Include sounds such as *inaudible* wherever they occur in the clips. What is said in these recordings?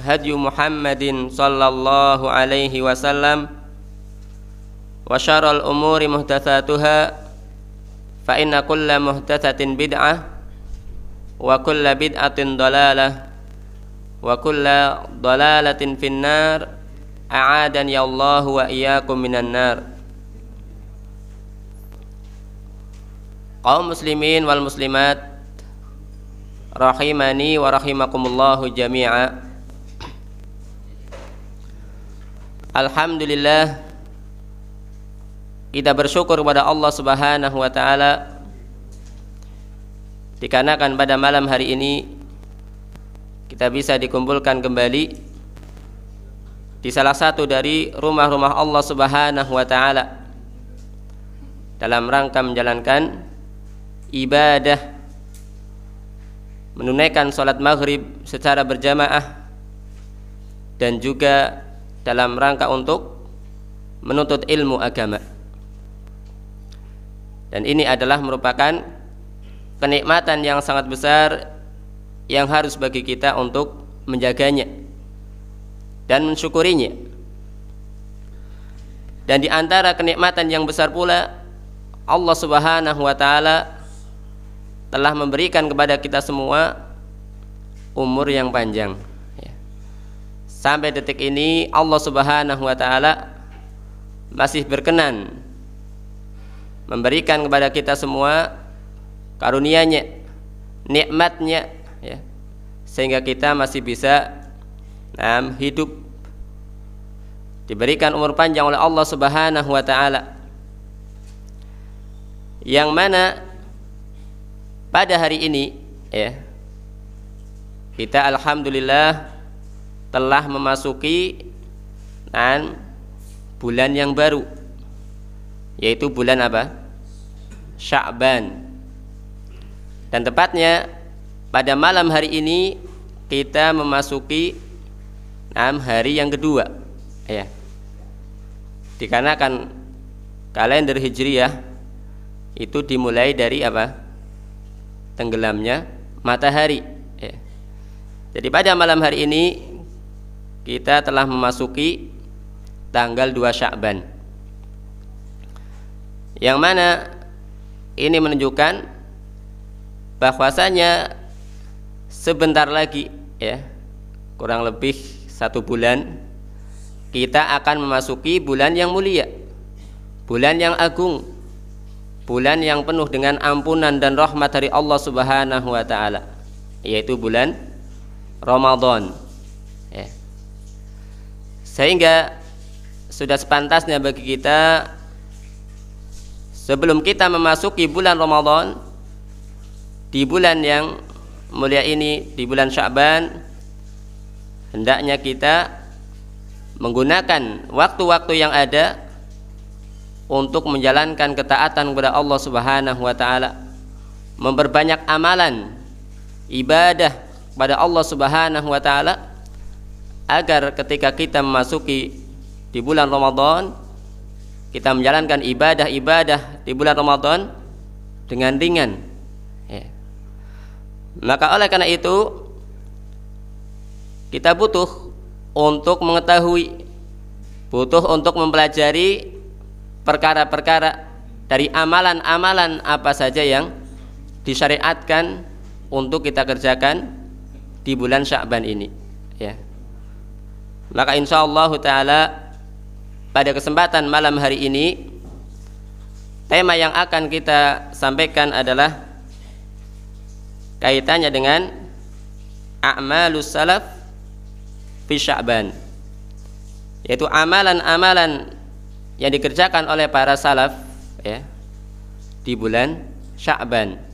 هدي محمد صلى الله عليه وسلم وشر الأمور محدثاتها فإن كل محدثة بدعة وكل بدعة ضلالة وكل ضلالة في النار أعادني الله وإياكم من النار. muslimin wal muslimat rahimani wa rahimakumullahu jami'a Alhamdulillah kita bersyukur kepada Allah Subhanahu wa taala dikarenakan pada malam hari ini kita bisa dikumpulkan kembali di salah satu dari rumah-rumah Allah Subhanahu wa taala dalam rangka menjalankan ibadah menunaikan sholat maghrib secara berjamaah dan juga dalam rangka untuk menuntut ilmu agama dan ini adalah merupakan kenikmatan yang sangat besar yang harus bagi kita untuk menjaganya dan mensyukurinya dan di antara kenikmatan yang besar pula Allah Subhanahu wa taala telah memberikan kepada kita semua umur yang panjang. Sampai detik ini Allah subhanahu wa ta'ala masih berkenan memberikan kepada kita semua karunianya nikmatnya ya. sehingga kita masih bisa nah, hidup diberikan umur panjang oleh Allah subhanahu wa ta'ala yang mana pada hari ini ya kita alhamdulillah telah memasuki dan bulan yang baru yaitu bulan apa? Sya'ban. Dan tepatnya pada malam hari ini kita memasuki enam hari yang kedua ya. Dikarenakan kalender Hijriyah itu dimulai dari apa? tenggelamnya matahari ya. jadi pada malam hari ini kita telah memasuki tanggal 2 Sya'ban yang mana ini menunjukkan bahwasanya sebentar lagi ya kurang lebih satu bulan kita akan memasuki bulan yang mulia bulan yang agung bulan yang penuh dengan ampunan dan rahmat dari Allah Subhanahu wa taala yaitu bulan Ramadan. Sehingga sudah sepantasnya bagi kita sebelum kita memasuki bulan Ramadan di bulan yang mulia ini di bulan Sya'ban hendaknya kita menggunakan waktu-waktu yang ada untuk menjalankan ketaatan kepada Allah Subhanahu wa taala memperbanyak amalan ibadah kepada Allah Subhanahu wa taala agar ketika kita memasuki di bulan Ramadan kita menjalankan ibadah-ibadah di bulan Ramadan dengan ringan. Ya. maka oleh karena itu kita butuh untuk mengetahui butuh untuk mempelajari perkara-perkara dari amalan-amalan apa saja yang disyariatkan untuk kita kerjakan di bulan Sya'ban ini. Ya maka insyaallah taala pada kesempatan malam hari ini tema yang akan kita sampaikan adalah kaitannya dengan a'malus salaf fi Sya'ban yaitu amalan-amalan yang dikerjakan oleh para salaf ya di bulan Sya'ban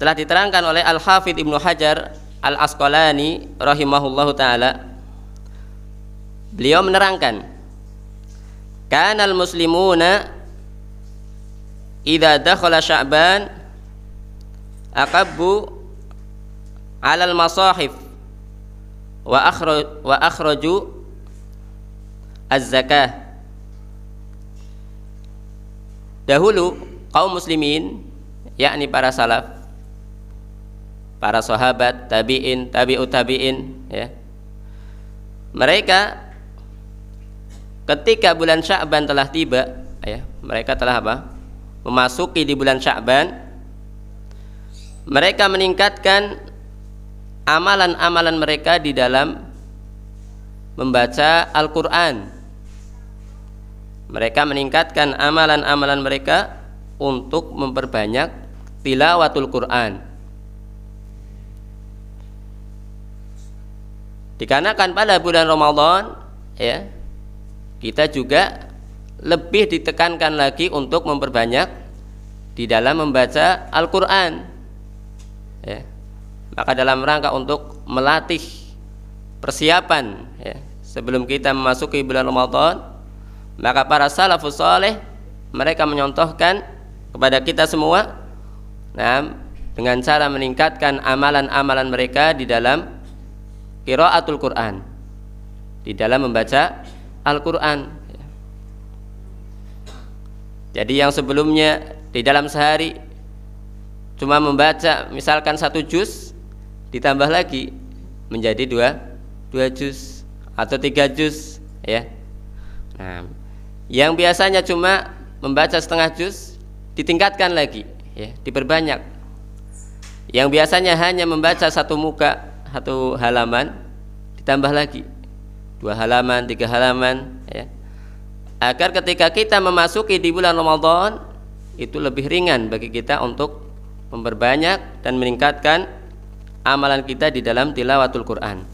telah diterangkan oleh Al-Hafidh Ibnu Hajar Al-Asqalani rahimahullahu taala. Beliau menerangkan kanal muslimuna idza dakhala sya'ban aqabbu 'ala al-masahif wa akhraj wa akhraju az-zakah. Dahulu kaum muslimin yakni para salaf para sahabat, tabi'in, tabi'ut tabi'in ya. Mereka ketika bulan Sya'ban telah tiba ya, mereka telah apa? memasuki di bulan Sya'ban mereka meningkatkan amalan-amalan mereka di dalam membaca Al-Qur'an. Mereka meningkatkan amalan-amalan mereka untuk memperbanyak tilawatul Quran. Dikarenakan pada bulan Ramadan ya kita juga lebih ditekankan lagi untuk memperbanyak di dalam membaca Al-Qur'an. Ya. Maka dalam rangka untuk melatih persiapan ya, sebelum kita memasuki bulan Ramadan, maka para salafus saleh mereka menyontohkan kepada kita semua nah, dengan cara meningkatkan amalan-amalan mereka di dalam qiraatul Quran. Di dalam membaca Al-Quran. Jadi yang sebelumnya di dalam sehari cuma membaca misalkan satu juz ditambah lagi menjadi dua dua juz atau tiga juz ya. Nah yang biasanya cuma membaca setengah juz ditingkatkan lagi ya diperbanyak. Yang biasanya hanya membaca satu muka satu halaman ditambah lagi dua halaman tiga halaman ya agar ketika kita memasuki di bulan Ramadan itu lebih ringan bagi kita untuk memperbanyak dan meningkatkan amalan kita di dalam tilawatul Quran.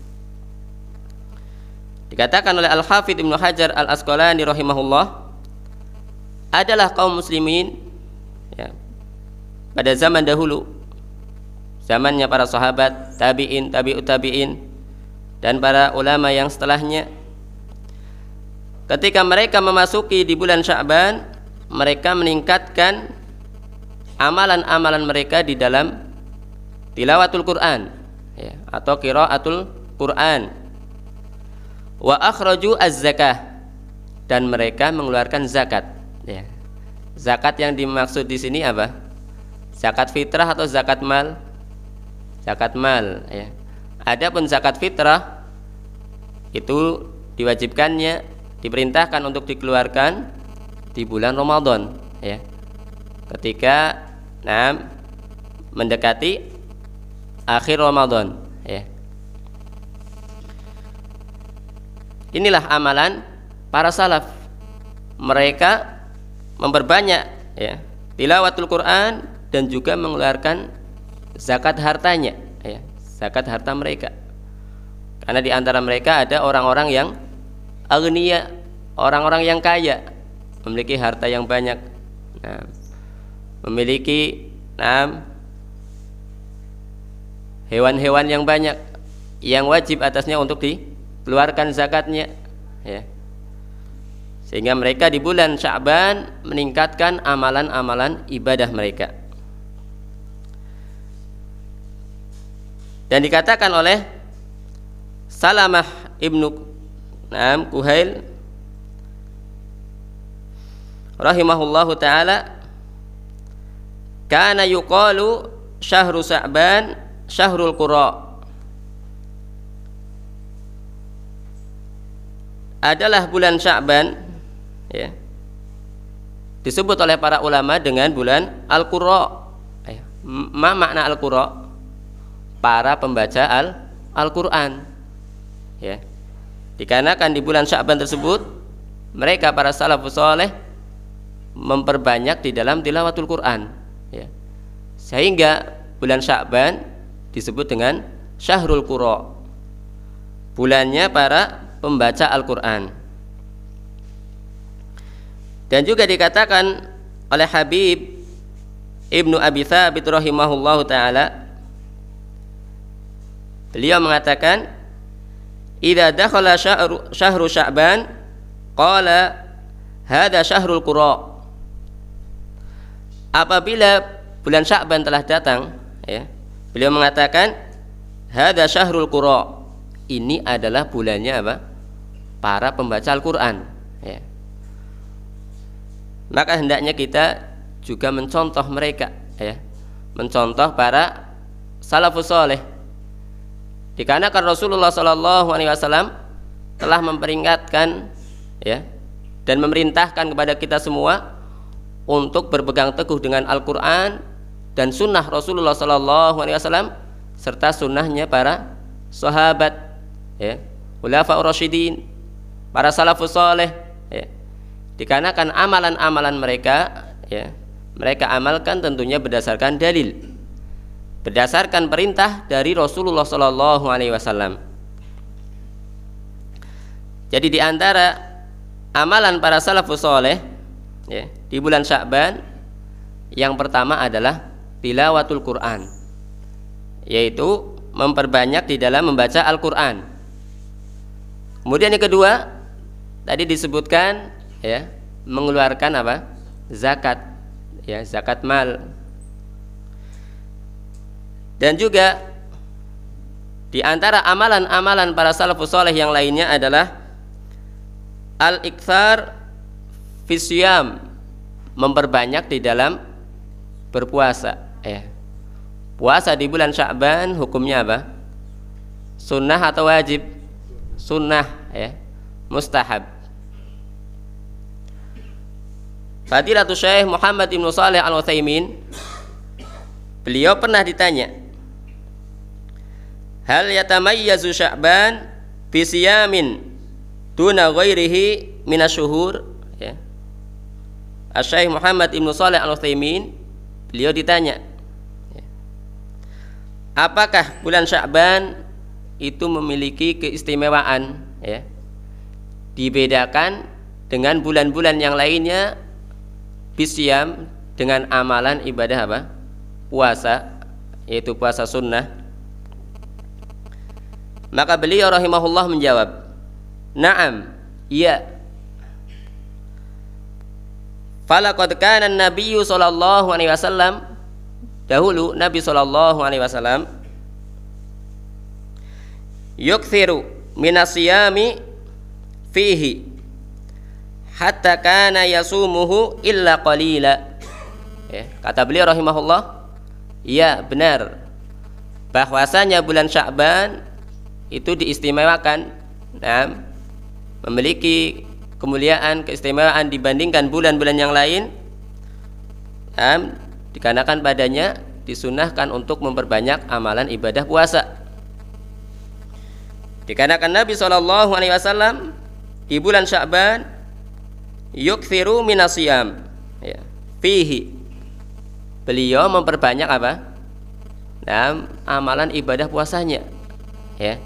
Dikatakan oleh Al-Hafidh Ibnu Hajar Al-Asqalani rahimahullah adalah kaum muslimin ya, pada zaman dahulu zamannya para sahabat, tabi'in, tabi'ut tabi'in dan para ulama yang setelahnya ketika mereka memasuki di bulan Sya'ban mereka meningkatkan amalan-amalan mereka di dalam tilawatul Quran ya, atau qiraatul Quran wa akhraju az-zakah dan mereka mengeluarkan zakat ya. Zakat yang dimaksud di sini apa? Zakat fitrah atau zakat mal? Zakat mal ya. Adapun zakat fitrah itu diwajibkannya diperintahkan untuk dikeluarkan di bulan Ramadan ya. Ketika nah, mendekati akhir Ramadan ya. Inilah amalan para salaf. Mereka memperbanyak ya tilawatul Quran dan juga mengeluarkan zakat hartanya ya zakat harta mereka. Karena di antara mereka ada orang-orang yang agnia orang-orang yang kaya memiliki harta yang banyak. Nah, memiliki nah, hewan-hewan yang banyak yang wajib atasnya untuk dikeluarkan zakatnya ya. Sehingga mereka di bulan Sya'ban meningkatkan amalan-amalan ibadah mereka dan dikatakan oleh Salamah ibnu Naam Kuhail rahimahullahu taala kana yuqalu syahru sa'ban syahrul qura adalah bulan Sya'ban ya disebut oleh para ulama dengan bulan Al-Qurra. Ma makna Al-Qurra? Para pembaca Al Al-Qur'an. Ya. Dikarenakan di bulan Sya'ban tersebut mereka para salafus saleh memperbanyak di dalam tilawatul Quran ya. Sehingga bulan Sya'ban disebut dengan Syahrul Qura. Bulannya para pembaca Al-Qur'an. Dan juga dikatakan oleh Habib Ibnu Abi Thabit rahimahullahu taala beliau mengatakan idza dakhala syahru, syahru sya'ban qala hadha syahrul qura. Apabila bulan sya'ban telah datang ya beliau mengatakan hadha syahrul qura. Ini adalah bulannya apa? Para pembaca Al-Qur'an ya. Maka hendaknya kita juga mencontoh mereka ya. Mencontoh para salafus soleh Dikarenakan Rasulullah Shallallahu Alaihi Wasallam telah memperingatkan ya dan memerintahkan kepada kita semua untuk berpegang teguh dengan Al-Quran dan sunnah Rasulullah Shallallahu Alaihi Wasallam serta sunnahnya para sahabat ya Rasyidin para salafus soleh ya. dikarenakan amalan-amalan mereka ya mereka amalkan tentunya berdasarkan dalil berdasarkan perintah dari Rasulullah Shallallahu Alaihi Wasallam. Jadi di antara amalan para salafus soleh ya, di bulan Sya'ban yang pertama adalah tilawatul Quran, yaitu memperbanyak di dalam membaca Al-Quran. Kemudian yang kedua tadi disebutkan ya mengeluarkan apa zakat ya zakat mal dan juga di antara amalan-amalan para salafus soleh yang lainnya adalah al-ikthar fisyam memperbanyak di dalam berpuasa ya. Puasa di bulan Sya'ban hukumnya apa? Sunnah atau wajib? Sunnah ya. Mustahab. Fadilatul Syekh Muhammad Ibn Saleh Al-Utsaimin beliau pernah ditanya hal yatamayyazu sya'ban fi siyamin duna ghairihi minasyuhur ya. Asy-Syaikh Muhammad Ibnu Shalih Al-Utsaimin beliau ditanya ya, apakah bulan Sya'ban itu memiliki keistimewaan ya dibedakan dengan bulan-bulan yang lainnya bisyam dengan amalan ibadah apa? Puasa yaitu puasa sunnah maka beliau rahimahullah menjawab, "Na'am, iya." Falaqad kana Nabi sallallahu alaihi wasallam dahulu Nabi sallallahu alaihi wasallam yukthiru minasiyami fihi hatta kana yasumuhu illa qalila ya, kata beliau rahimahullah iya benar bahwasanya bulan Sya'ban itu diistimewakan. Nah, memiliki kemuliaan keistimewaan dibandingkan bulan-bulan yang lain. Nah, dikarenakan padanya disunahkan untuk memperbanyak amalan ibadah puasa. Dikarenakan Nabi Shallallahu Alaihi Wasallam di bulan Sya'ban yukthiru minasiyam. Ya, fihi. Beliau memperbanyak apa? Nah, amalan ibadah puasanya. Ya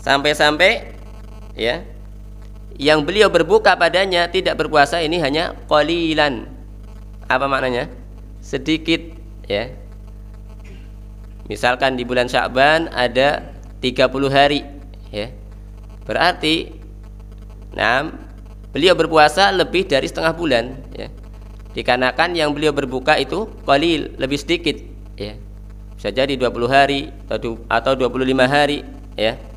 sampai-sampai ya yang beliau berbuka padanya tidak berpuasa ini hanya qalilan. Apa maknanya? Sedikit ya. Misalkan di bulan Sya'ban ada 30 hari ya. Berarti nah beliau berpuasa lebih dari setengah bulan ya. Dikarenakan yang beliau berbuka itu qalil lebih sedikit ya. Bisa jadi 20 hari atau 25 hari ya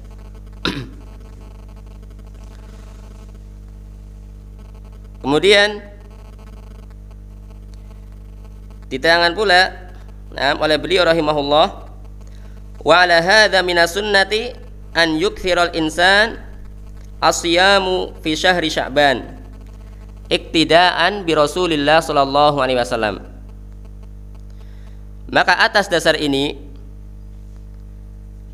Kemudian diterangkan pula nah, oleh beliau rahimahullah wa ala hadza minas sunnati an yukthiral insan asyamu fi syahri sya'ban iktidaan bi Rasulillah sallallahu alaihi wasallam? Maka atas dasar ini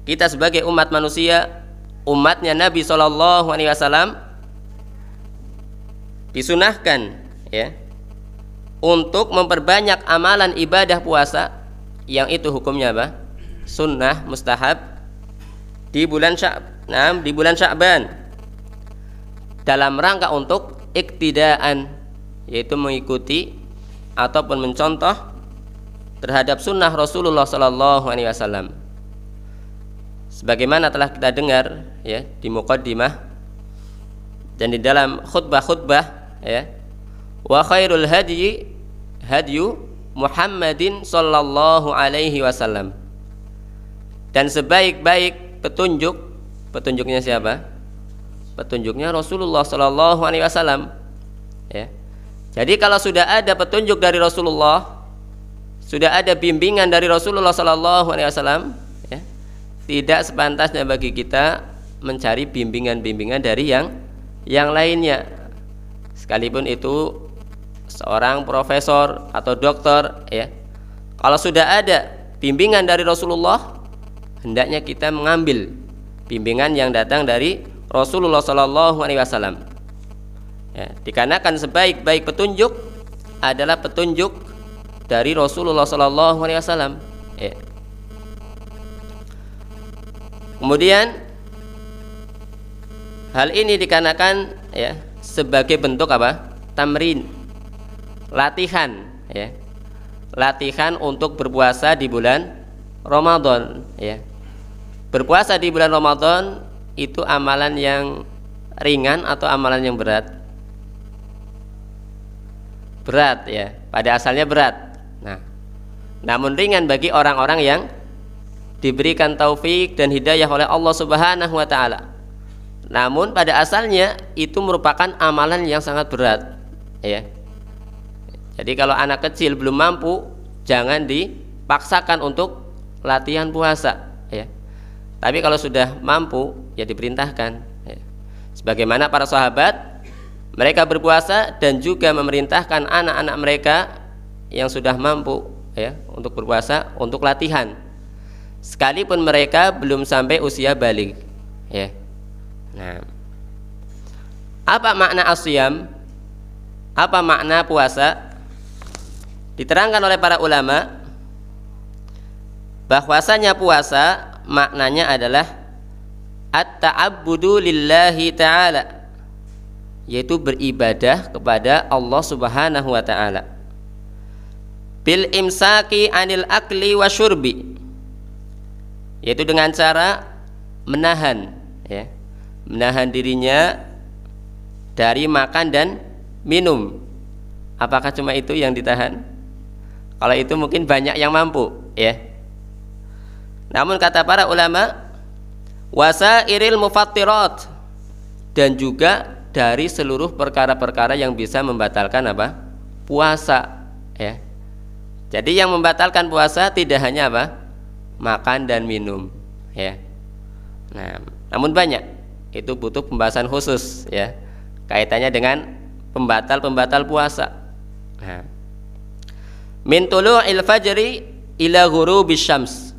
kita sebagai umat manusia umatnya Nabi Shallallahu Alaihi Wasallam disunahkan ya untuk memperbanyak amalan ibadah puasa yang itu hukumnya apa? Sunnah mustahab di bulan Sya'ban nah, di bulan Sya'ban. Dalam rangka untuk iktidaan yaitu mengikuti ataupun mencontoh terhadap sunnah Rasulullah Sallallahu Alaihi Wasallam. Sebagaimana telah kita dengar ya di muqaddimah dan di dalam khutbah-khutbah ya. Wa khairul hadyi hadyu Muhammadin sallallahu alaihi wasallam. Dan sebaik-baik petunjuk petunjuknya siapa? Petunjuknya Rasulullah sallallahu alaihi wasallam. Ya. Jadi kalau sudah ada petunjuk dari Rasulullah sudah ada bimbingan dari Rasulullah sallallahu alaihi wasallam tidak sepantasnya bagi kita mencari bimbingan-bimbingan dari yang yang lainnya sekalipun itu seorang profesor atau dokter ya kalau sudah ada bimbingan dari Rasulullah hendaknya kita mengambil bimbingan yang datang dari Rasulullah Shallallahu Alaihi Wasallam ya, dikarenakan sebaik-baik petunjuk adalah petunjuk dari Rasulullah Shallallahu Alaihi Wasallam ya. Kemudian hal ini dikarenakan ya sebagai bentuk apa? Tamrin. Latihan ya. Latihan untuk berpuasa di bulan Ramadan ya. Berpuasa di bulan Ramadan itu amalan yang ringan atau amalan yang berat? Berat ya, pada asalnya berat. Nah, namun ringan bagi orang-orang yang diberikan taufik dan hidayah oleh Allah Subhanahu wa taala. Namun pada asalnya itu merupakan amalan yang sangat berat, ya. Jadi kalau anak kecil belum mampu, jangan dipaksakan untuk latihan puasa, ya. Tapi kalau sudah mampu, ya diperintahkan. Ya. Sebagaimana para sahabat, mereka berpuasa dan juga memerintahkan anak-anak mereka yang sudah mampu, ya, untuk berpuasa untuk latihan sekalipun mereka belum sampai usia balik ya nah. Apa makna asyam apa makna puasa? Diterangkan oleh para ulama bahwasanya puasa maknanya adalah at-ta'abbudu lillahi ta'ala yaitu beribadah kepada Allah Subhanahu wa taala. Bil imsaki anil akli wa syurbi yaitu dengan cara menahan ya menahan dirinya dari makan dan minum. Apakah cuma itu yang ditahan? Kalau itu mungkin banyak yang mampu ya. Namun kata para ulama wasa iril mufattirat dan juga dari seluruh perkara-perkara yang bisa membatalkan apa? Puasa ya. Jadi yang membatalkan puasa tidak hanya apa? Makan dan minum ya. Nah namun banyak itu butuh pembahasan khusus ya. Kaitannya dengan pembatal-pembatal puasa. Nah. Min tulu'il fajri ila ghurubis syams.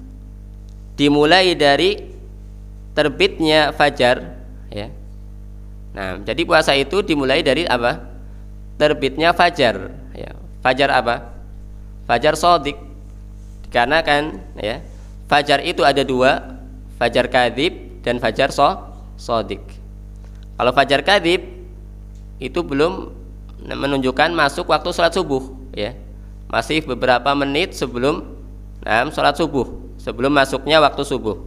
Dimulai dari terbitnya fajar ya. Nah jadi puasa itu dimulai dari apa? Terbitnya fajar ya. Fajar apa? Fajar sodik dikarenakan ya fajar itu ada dua fajar kadib dan fajar so sodik kalau fajar kadib itu belum menunjukkan masuk waktu sholat subuh ya. Masih beberapa menit sebelum nah, sholat subuh sebelum masuknya waktu subuh.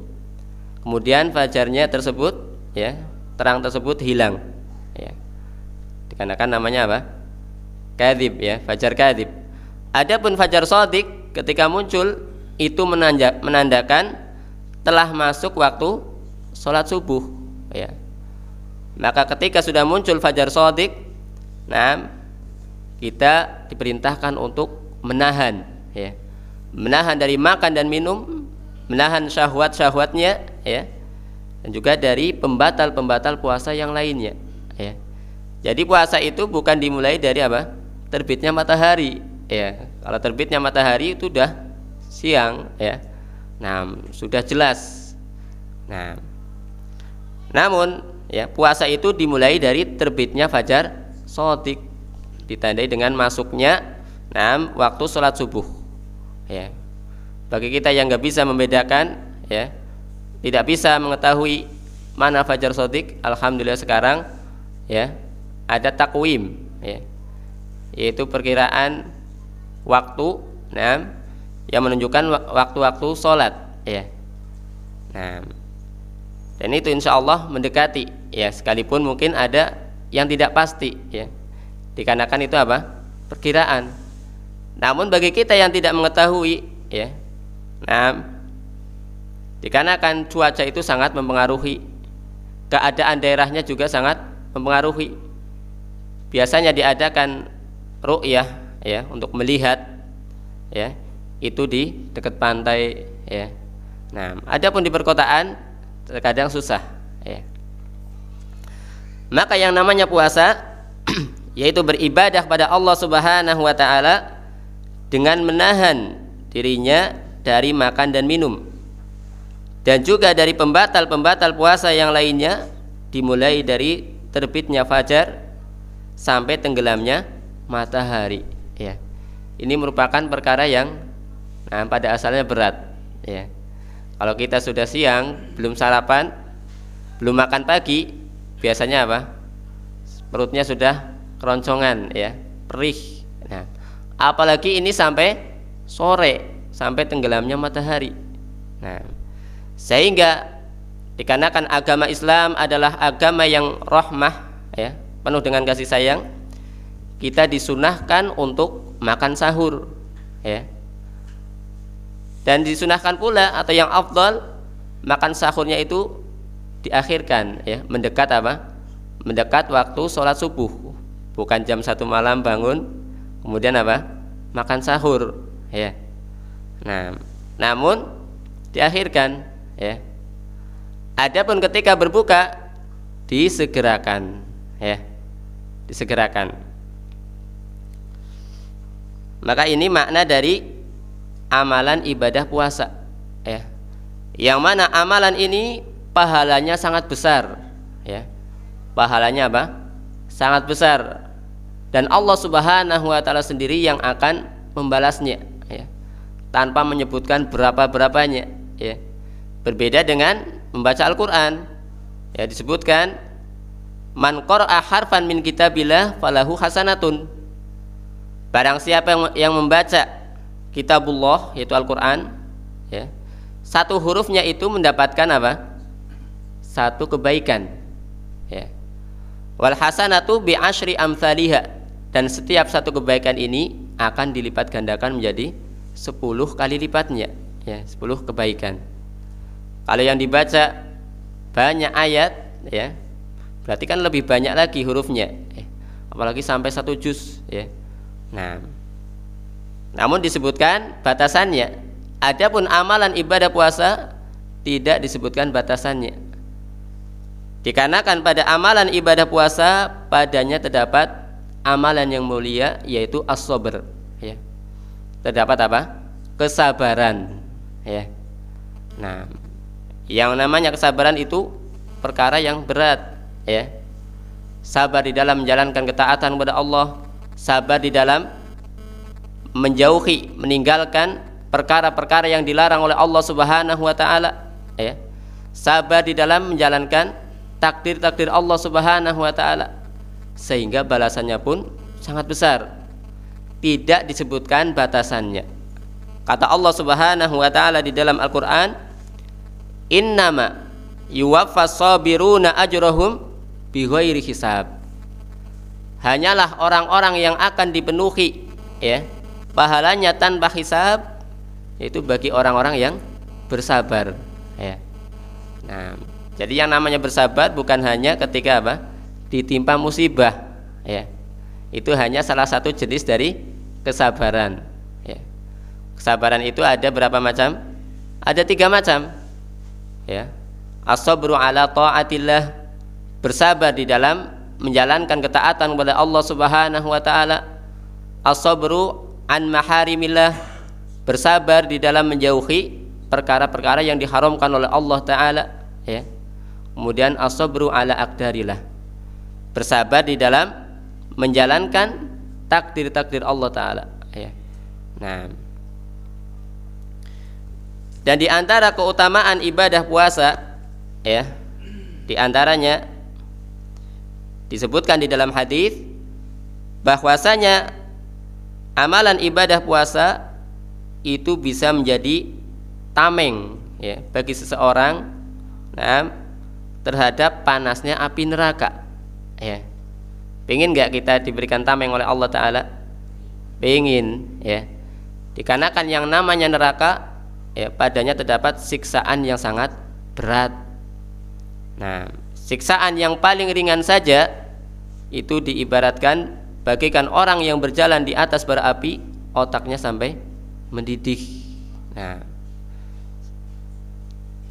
Kemudian fajarnya tersebut ya terang tersebut hilang ya. Dikarenakan namanya apa? Kadib ya fajar kadib adapun fajar sodik ketika muncul itu menandakan telah masuk waktu sholat subuh ya maka ketika sudah muncul fajar sodik nah kita diperintahkan untuk menahan ya. Menahan dari makan dan minum menahan syahwat syahwatnya ya. Dan juga dari pembatal pembatal puasa yang lainnya ya. Jadi puasa itu bukan dimulai dari apa? Terbitnya matahari ya. Kalau terbitnya matahari itu sudah siang ya. Nah sudah jelas. Nah, namun ya puasa itu dimulai dari terbitnya fajar sotik ditandai dengan masuknya nah, waktu sholat subuh. Ya bagi kita yang nggak bisa membedakan ya tidak bisa mengetahui mana fajar sotik alhamdulillah sekarang ya ada takwim ya yaitu perkiraan waktu nah yang menunjukkan waktu-waktu sholat ya. Nah dan itu insya Allah mendekati ya sekalipun mungkin ada yang tidak pasti ya. Dikarenakan itu apa? Perkiraan. Namun bagi kita yang tidak mengetahui ya nah dikarenakan cuaca itu sangat mempengaruhi keadaan daerahnya juga sangat mempengaruhi. Biasanya diadakan ru'yah ya untuk melihat ya itu di dekat pantai ya. Nah adapun di perkotaan terkadang susah ya. maka yang namanya puasa *clears throat* yaitu beribadah pada Allah Subhanahu wa taala dengan menahan dirinya dari makan dan minum. Dan juga dari pembatal-pembatal puasa yang lainnya dimulai dari terbitnya fajar sampai tenggelamnya matahari ya. Ini merupakan perkara yang nah, pada asalnya berat ya kalau kita sudah siang, belum sarapan, belum makan pagi, biasanya apa? Perutnya sudah keroncongan ya, perih. Nah, apalagi ini sampai sore, sampai tenggelamnya matahari. Nah, sehingga dikarenakan agama Islam adalah agama yang rahmah ya, penuh dengan kasih sayang, kita disunahkan untuk makan sahur ya dan disunahkan pula atau yang afdal makan sahurnya itu diakhirkan ya. Mendekat apa? Mendekat waktu sholat subuh. Bukan jam satu malam bangun kemudian apa? Makan sahur ya. Nah namun diakhirkan ya. Adapun ketika berbuka disegerakan ya. Disegerakan. Maka ini makna dari amalan ibadah puasa. Ya. Yang mana amalan ini pahalanya sangat besar ya. Pahalanya apa? Sangat besar. Dan Allah Subhanahu wa taala sendiri yang akan membalasnya ya. Tanpa menyebutkan berapa-berapanya ya. Berbeda dengan membaca Al-Qur'an ya. Disebutkan man qara'a harfan min kitabillah falahu hasanatun. Barang siapa yang, yang membaca kitabullah yaitu Al-Qur'an ya. Satu hurufnya itu mendapatkan apa? Satu kebaikan. Ya. Wal hasanatu bi asyri amsalihha dan setiap satu kebaikan ini akan dilipat gandakan menjadi 10 kali lipatnya ya 10 kebaikan kalau yang dibaca banyak ayat ya berarti kan lebih banyak lagi hurufnya ya. apalagi sampai satu juz ya nah namun disebutkan batasannya. Adapun amalan ibadah puasa tidak disebutkan batasannya. Dikarenakan pada amalan ibadah puasa padanya terdapat amalan yang mulia yaitu as-sabr ya. Terdapat apa? kesabaran ya. Nah, yang namanya kesabaran itu perkara yang berat ya. Sabar di dalam menjalankan ketaatan kepada Allah, sabar di dalam menjauhi meninggalkan perkara-perkara yang dilarang oleh Allah Subhanahu wa taala. Ya. Sabar di dalam menjalankan takdir-takdir Allah Subhanahu wa taala. Sehingga balasannya pun sangat besar. Tidak disebutkan batasannya. Kata Allah Subhanahu wa taala di dalam Al-Qur'an innama yuwaffas sabiruna ajrahum bighairi hisab. Hanyalah orang-orang yang akan dipenuhi ya pahalanya tanpa hisab itu bagi orang-orang yang bersabar ya. Nah, jadi yang namanya bersabar bukan hanya ketika apa? ditimpa musibah ya. Itu hanya salah satu jenis dari kesabaran ya. Kesabaran itu ada berapa macam? Ada tiga macam ya. As-sabru ala taatillah bersabar di dalam menjalankan ketaatan kepada Allah Subhanahu wa taala. As-sabru an maharimillah bersabar di dalam menjauhi perkara-perkara yang diharamkan oleh Allah taala ya. Kemudian asobru ala akdarillah bersabar di dalam menjalankan takdir-takdir Allah taala ya. Nah dan di antara keutamaan ibadah puasa ya di antaranya disebutkan di dalam hadis bahwasanya amalan ibadah puasa itu bisa menjadi tameng ya bagi seseorang nah, terhadap panasnya api neraka ya Pengen nggak kita diberikan tameng oleh Allah Taala? Pengen, ya. Dikarenakan yang namanya neraka ya padanya terdapat siksaan yang sangat berat. Nah, siksaan yang paling ringan saja itu diibaratkan bagikan orang yang berjalan di atas bara api otaknya sampai mendidih. Nah,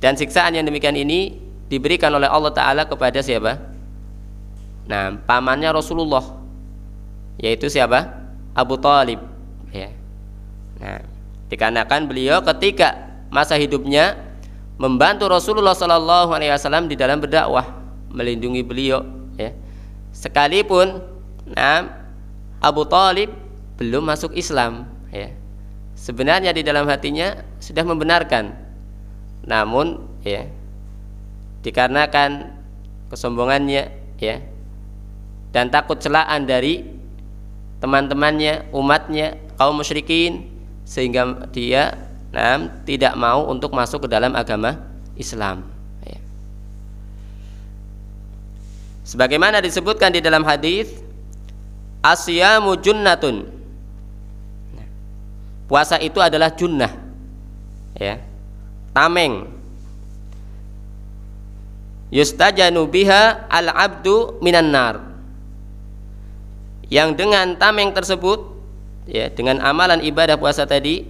dan siksaan yang demikian ini diberikan oleh Allah Taala kepada siapa? Nah, pamannya Rasulullah yaitu siapa? Abu Talib. Ya. Nah, dikarenakan beliau ketika masa hidupnya membantu Rasulullah Shallallahu Alaihi Wasallam di dalam berdakwah, melindungi beliau. Ya. Sekalipun, nah Abu Talib belum masuk Islam. Ya. Sebenarnya di dalam hatinya sudah membenarkan, namun ya dikarenakan kesombongannya ya dan takut celaan dari teman-temannya, umatnya, kaum musyrikin sehingga dia nah, tidak mau untuk masuk ke dalam agama Islam. Ya. Sebagaimana disebutkan di dalam hadis, asyamu junnatun. Puasa itu adalah junnah. Ya. Tameng. Yustajanu biha al-abdu minan nar. Yang dengan tameng tersebut ya dengan amalan ibadah puasa tadi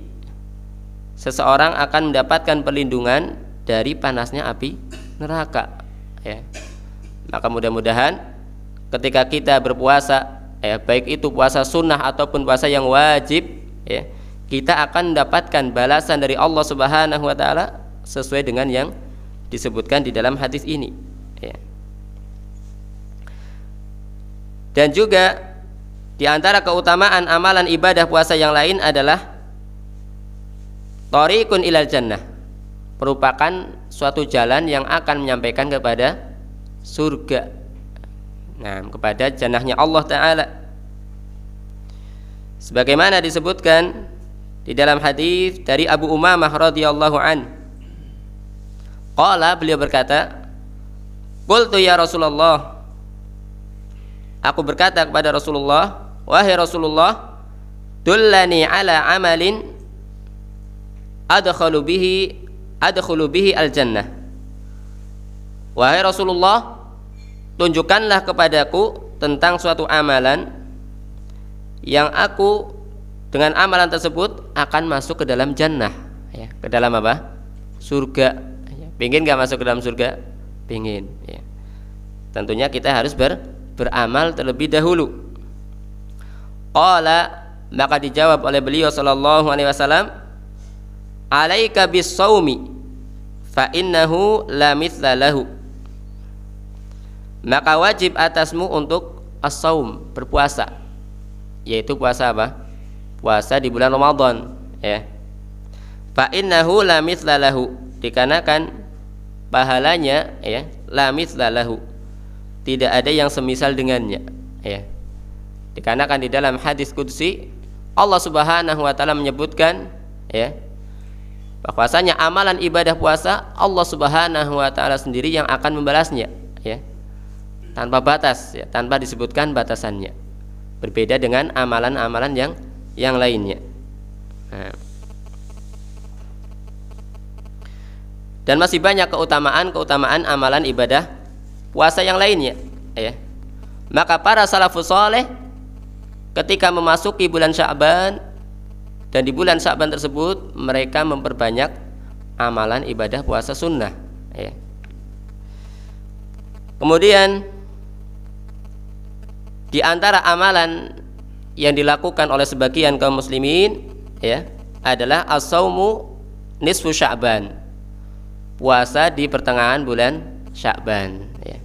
seseorang akan mendapatkan perlindungan dari panasnya api neraka ya maka mudah-mudahan ketika kita berpuasa ya baik itu puasa sunnah ataupun puasa yang wajib ya kita akan mendapatkan balasan dari Allah Subhanahu wa taala sesuai dengan yang disebutkan di dalam hadis ini ya. dan juga di antara keutamaan amalan ibadah puasa yang lain adalah Tariqun ilal jannah merupakan suatu jalan yang akan menyampaikan kepada surga. Nah, kepada jannahnya Allah taala. Sebagaimana disebutkan di dalam hadis dari Abu Umamah radhiyallahu an. Qala beliau berkata, "Qultu ya Rasulullah" Aku berkata kepada Rasulullah, wahai Rasulullah dullani ala amalin adkhulu bihi adkhulu bihi al jannah wahai Rasulullah tunjukkanlah kepadaku tentang suatu amalan yang aku dengan amalan tersebut akan masuk ke dalam jannah. Ya ke dalam apa? Surga. Ya, pingin gak masuk ke dalam surga? Pingin ya. tentunya kita harus ber, beramal terlebih dahulu. Qala maka dijawab oleh beliau sallallahu alaihi wasallam alaika bis saumi fa innahu la mithla lahu maka wajib atasmu untuk as-saum berpuasa. Yaitu puasa apa? Puasa di bulan Ramadan ya. Fa innahu la mithla lahu. Dikarenakan pahalanya ya la mithla lahu. Tidak ada yang semisal dengannya ya. Dikarenakan di dalam hadis qudsi Allah Subhanahu wa taala menyebutkan ya bahwasanya amalan ibadah puasa Allah Subhanahu wa taala sendiri yang akan membalasnya. ya. Tanpa batas ya, tanpa disebutkan batasannya. Berbeda dengan amalan-amalan yang yang lainnya. Nah. Dan masih banyak keutamaan-keutamaan amalan ibadah puasa yang lainnya ya. Maka para salafus saleh ketika memasuki bulan Sya'ban dan di bulan Sya'ban tersebut mereka memperbanyak amalan ibadah puasa sunnah ya. kemudian di antara amalan yang dilakukan oleh sebagian kaum muslimin ya adalah as-saumu nisfu Sya'ban puasa di pertengahan bulan Sya'ban ya.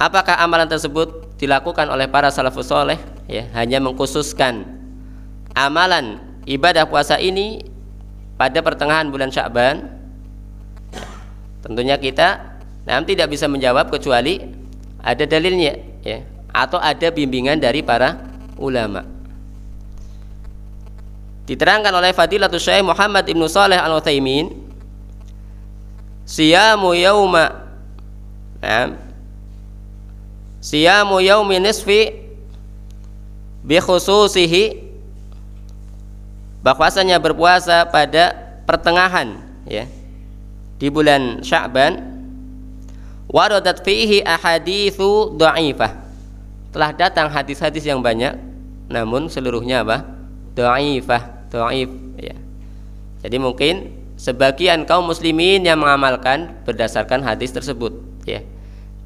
Apakah amalan tersebut dilakukan oleh para salafus soleh ya, hanya mengkhususkan amalan ibadah puasa ini pada pertengahan bulan Sya'ban? Ya. Tentunya kita nah, tidak bisa menjawab kecuali ada dalilnya ya atau ada bimbingan dari para ulama. Diterangkan oleh Fadilatul Syekh Muhammad Ibnu Saleh Al-Utsaimin Siyamu yauma nah, Siyamu yaumi nisfi bi khususihi bahwasanya berpuasa pada pertengahan ya di bulan Sya'ban waradat fihi ahaditsu dha'ifah telah datang hadis-hadis yang banyak namun seluruhnya apa dha'ifah dhaif ya. Jadi mungkin sebagian kaum muslimin yang mengamalkan berdasarkan hadis tersebut ya.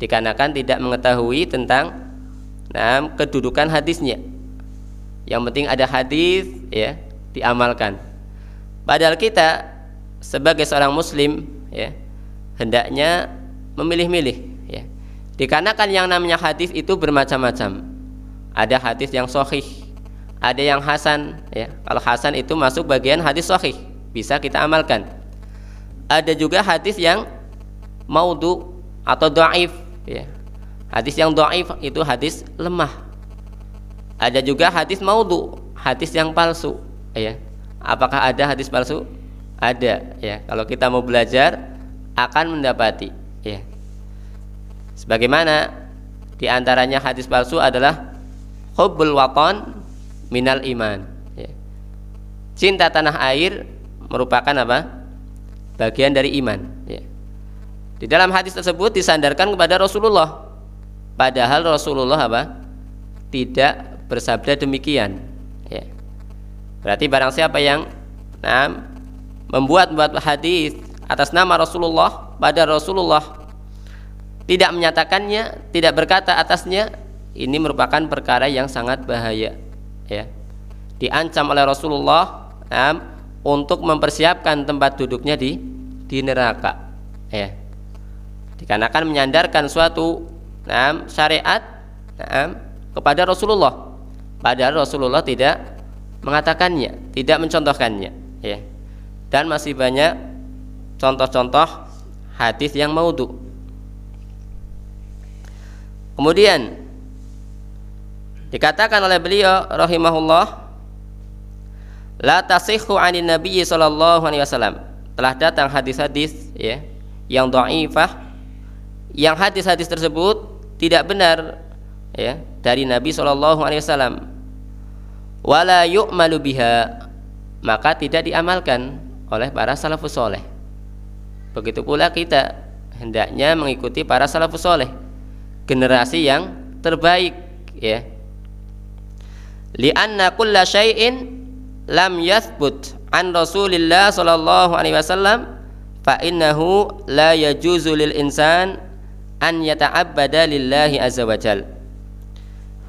Dikarenakan tidak mengetahui tentang nah, kedudukan hadisnya. Yang penting ada hadis ya diamalkan. Padahal kita sebagai seorang muslim ya hendaknya memilih-milih. Dikarenakan yang namanya hadis itu bermacam-macam. Ada hadis yang sahih, ada yang hasan ya. Kalau hasan itu masuk bagian hadis sahih bisa kita amalkan. Ada juga hadis yang maudhu atau dhaif ya. Hadis yang dhaif itu hadis lemah. Ada juga hadis maudhu hadis yang palsu ya. Apakah ada hadis palsu? Ada ya. Kalau kita mau belajar akan mendapati sebagaimana di antaranya hadis palsu adalah hubbul waton minal iman ya. cinta tanah air merupakan apa bagian dari iman ya. di dalam hadis tersebut disandarkan kepada Rasulullah padahal Rasulullah apa tidak bersabda demikian ya. berarti barang siapa yang nah, membuat buat hadis atas nama Rasulullah pada Rasulullah tidak menyatakannya tidak berkata atasnya ini merupakan perkara yang sangat bahaya ya. Diancam oleh Rasulullah ya, untuk mempersiapkan tempat duduknya di di neraka ya. Dikarenakan menyandarkan suatu ya, syariat ya, kepada Rasulullah. Padahal Rasulullah tidak mengatakannya tidak mencontohkannya ya. Dan masih banyak contoh-contoh hadis yang maudhu kemudian Dikatakan oleh beliau rahimahullah la tasihhu 'anin nabiy sallallahu alaihi wasallam. Telah datang hadis-hadis ya yang dhaifah yang hadis-hadis tersebut tidak benar ya dari Nabi sallallahu alaihi wasallam. Wala yu'malu biha maka tidak diamalkan oleh para salafus soleh. Begitu pula kita hendaknya mengikuti para salafus soleh, generasi yang terbaik, ya, li'anna kulla syai'in lam yathbut an Rasulillah sallallahu alaihi wasallam fa innahu la yajuzu lil insan an yata'abbada lillahi azza wajal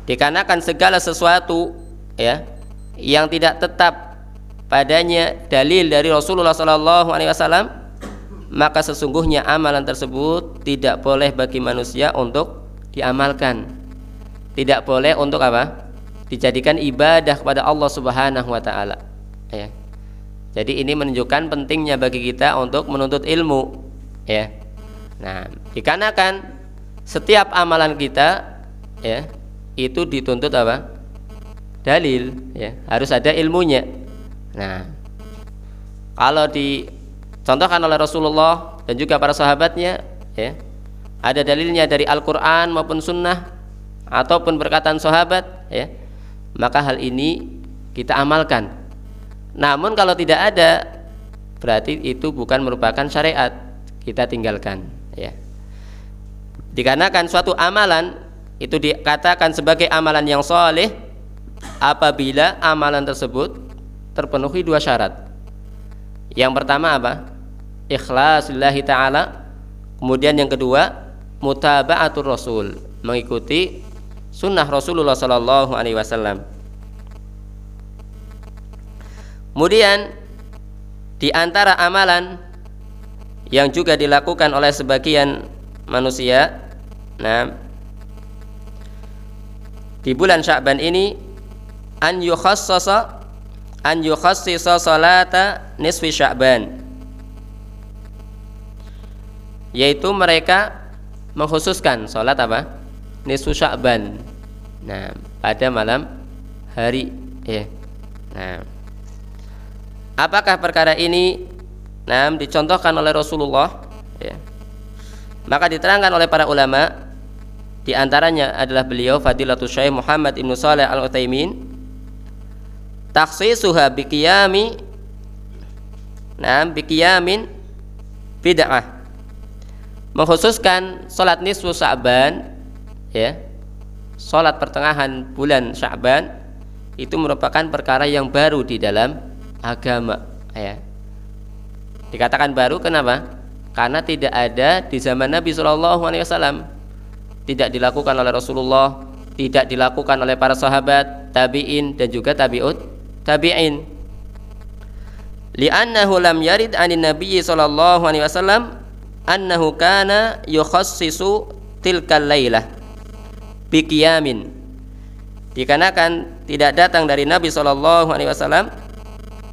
dikarenakan segala sesuatu ya yang tidak tetap padanya dalil dari Rasulullah sallallahu alaihi wasallam maka sesungguhnya amalan tersebut tidak boleh bagi manusia untuk diamalkan tidak boleh untuk apa dijadikan ibadah kepada Allah Subhanahu wa taala. Ya. Jadi ini menunjukkan pentingnya bagi kita untuk menuntut ilmu, ya. Nah, dikarenakan setiap amalan kita ya, itu dituntut apa? Dalil, ya. Harus ada ilmunya. Nah, kalau dicontohkan oleh Rasulullah dan juga para sahabatnya, ya. Ada dalilnya dari Al-Qur'an maupun sunnah ataupun perkataan sahabat, ya maka hal ini kita amalkan. Namun kalau tidak ada berarti itu bukan merupakan syariat, kita tinggalkan ya. Dikarenakan suatu amalan itu dikatakan sebagai amalan yang soleh apabila amalan tersebut terpenuhi dua syarat. Yang pertama apa? Ikhlas lillahi ta'ala Kemudian yang kedua Mutaba'atul Rasul Mengikuti sunnah Rasulullah Sallallahu Alaihi Wasallam. Kemudian di antara amalan yang juga dilakukan oleh sebagian manusia nah di bulan Sya'ban ini an yukhassasa an yukhassisa salata nisfi Sya'ban yaitu mereka mengkhususkan salat apa? Nisfu Sya'ban. Nah pada malam hari. Ya nah. Apakah perkara ini? Nah dicontohkan oleh Rasulullah. Ya maka diterangkan oleh para ulama di antaranya adalah beliau Fadilatul Syekh Muhammad Ibnu Saleh Al-Utsaimin. Takhsisuha biqiyami nah biqiyamin bid'ah mengkhususkan salat nisfu Sa'ban ya salat pertengahan bulan Sya'ban itu merupakan perkara yang baru di dalam agama ya. Dikatakan baru kenapa? Karena tidak ada di zaman Nabi Shallallahu Alaihi Wasallam tidak dilakukan oleh Rasulullah tidak dilakukan oleh para sahabat tabiin dan juga tabiut tabiin. Li'annahu lam yarid anin nabi sallallahu alaihi wasallam annahu kana yukhassisu tilkal lailah biqiyamin dikarenakan tidak datang dari Nabi sallallahu alaihi wasallam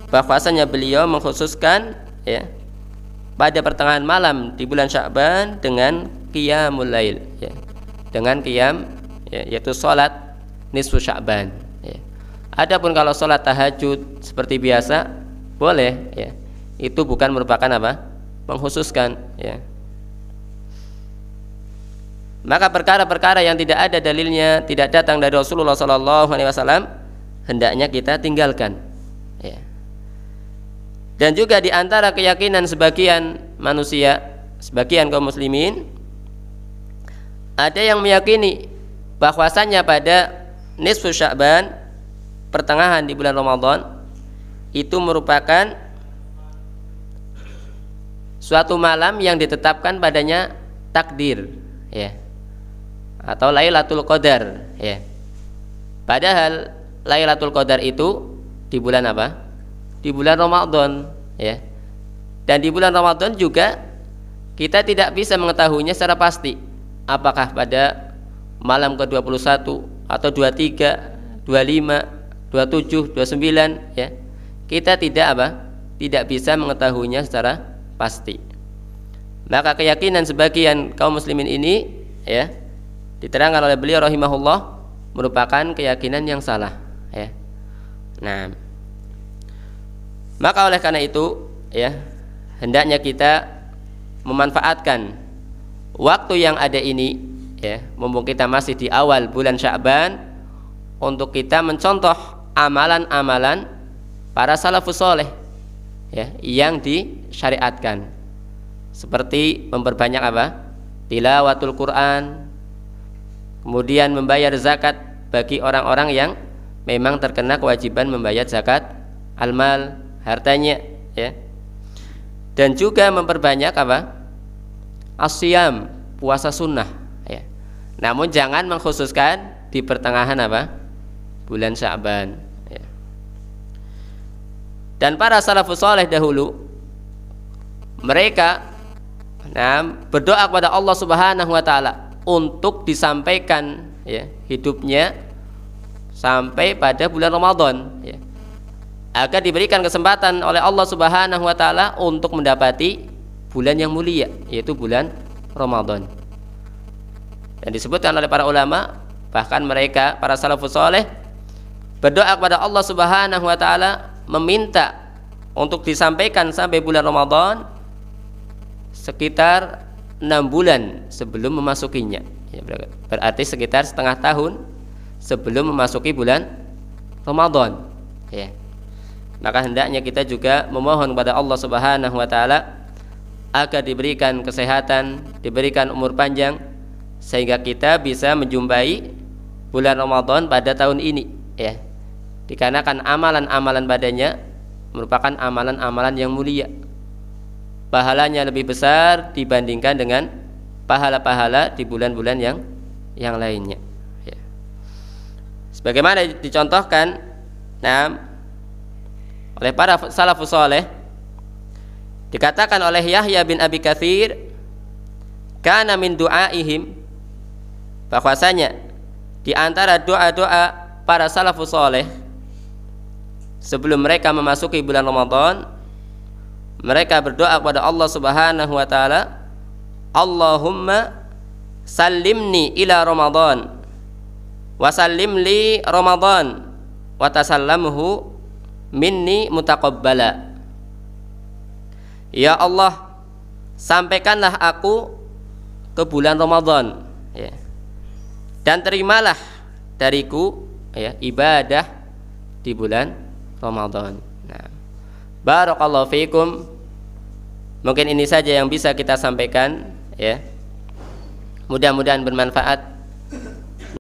bahwasanya beliau mengkhususkan ya pada pertengahan malam di bulan Sya'ban dengan qiyamul lail ya. Dengan qiyam ya, yaitu salat nisfu Sya'ban ya. Adapun kalau salat tahajud seperti biasa boleh ya. Itu bukan merupakan apa? Mengkhususkan ya. Maka perkara-perkara yang tidak ada dalilnya, tidak datang dari Rasulullah sallallahu alaihi wasallam hendaknya kita tinggalkan. Ya dan juga di antara keyakinan sebagian manusia, sebagian kaum muslimin ada yang meyakini bahwasannya pada nisfu Sya'ban pertengahan di bulan Ramadan itu merupakan suatu malam yang ditetapkan padanya takdir ya atau Lailatul Qadar ya padahal Lailatul Qadar itu di bulan apa di bulan Ramadan ya. Dan di bulan Ramadan juga kita tidak bisa mengetahuinya secara pasti apakah pada malam ke-21 atau 23, 25, 27, 29 ya. Kita tidak apa? Tidak bisa mengetahuinya secara pasti. Maka keyakinan sebagian kaum muslimin ini ya diterangkan oleh beliau rahimahullah merupakan keyakinan yang salah ya. Nah, maka oleh karena itu ya hendaknya kita memanfaatkan waktu yang ada ini ya mumpung kita masih di awal bulan Sya'ban untuk kita mencontoh amalan-amalan para salafus soleh ya yang disyariatkan seperti memperbanyak apa? Tilawatul Quran. Kemudian membayar zakat bagi orang-orang yang memang terkena kewajiban membayar zakat al-mal hartanya ya. Dan juga memperbanyak apa? Asyam puasa sunnah ya. Namun jangan mengkhususkan di pertengahan apa? Bulan Syaban ya. dan para salafus soleh dahulu mereka nah, berdoa kepada Allah Subhanahu wa taala untuk disampaikan ya hidupnya sampai pada bulan Ramadan ya agar diberikan kesempatan oleh Allah Subhanahu wa taala untuk mendapati bulan yang mulia yaitu bulan Ramadan. Dan disebutkan oleh para ulama bahkan mereka para salafus saleh berdoa kepada Allah Subhanahu wa taala meminta untuk disampaikan sampai bulan Ramadan sekitar enam bulan sebelum memasukinya. Ya, berarti sekitar setengah tahun sebelum memasuki bulan Ramadan. Ya maka hendaknya kita juga memohon kepada Allah Subhanahu wa taala agar diberikan kesehatan, diberikan umur panjang sehingga kita bisa menjumpai bulan Ramadan pada tahun ini ya. Dikarenakan amalan-amalan badannya merupakan amalan-amalan yang mulia. Pahalanya lebih besar dibandingkan dengan pahala-pahala di bulan-bulan yang yang lainnya. Ya. Sebagaimana dicontohkan, nah oleh para salafus soleh Dikatakan oleh Yahya bin Abi Kathir Kana min du'aihim bahwasanya di antara doa-doa para salafus soleh sebelum mereka memasuki bulan Ramadan mereka berdoa kepada Allah Subhanahu wa taala Allahumma sallimni ila Ramadan wa sallim li Ramadan wa tasallamhu minni mutaqabbala Ya Allah sampaikanlah aku ke bulan Ramadan ya. dan terimalah dariku ya ibadah di bulan Ramadan. Barakallahu fiikum mungkin ini saja yang bisa kita sampaikan ya. Mudah-mudahan bermanfaat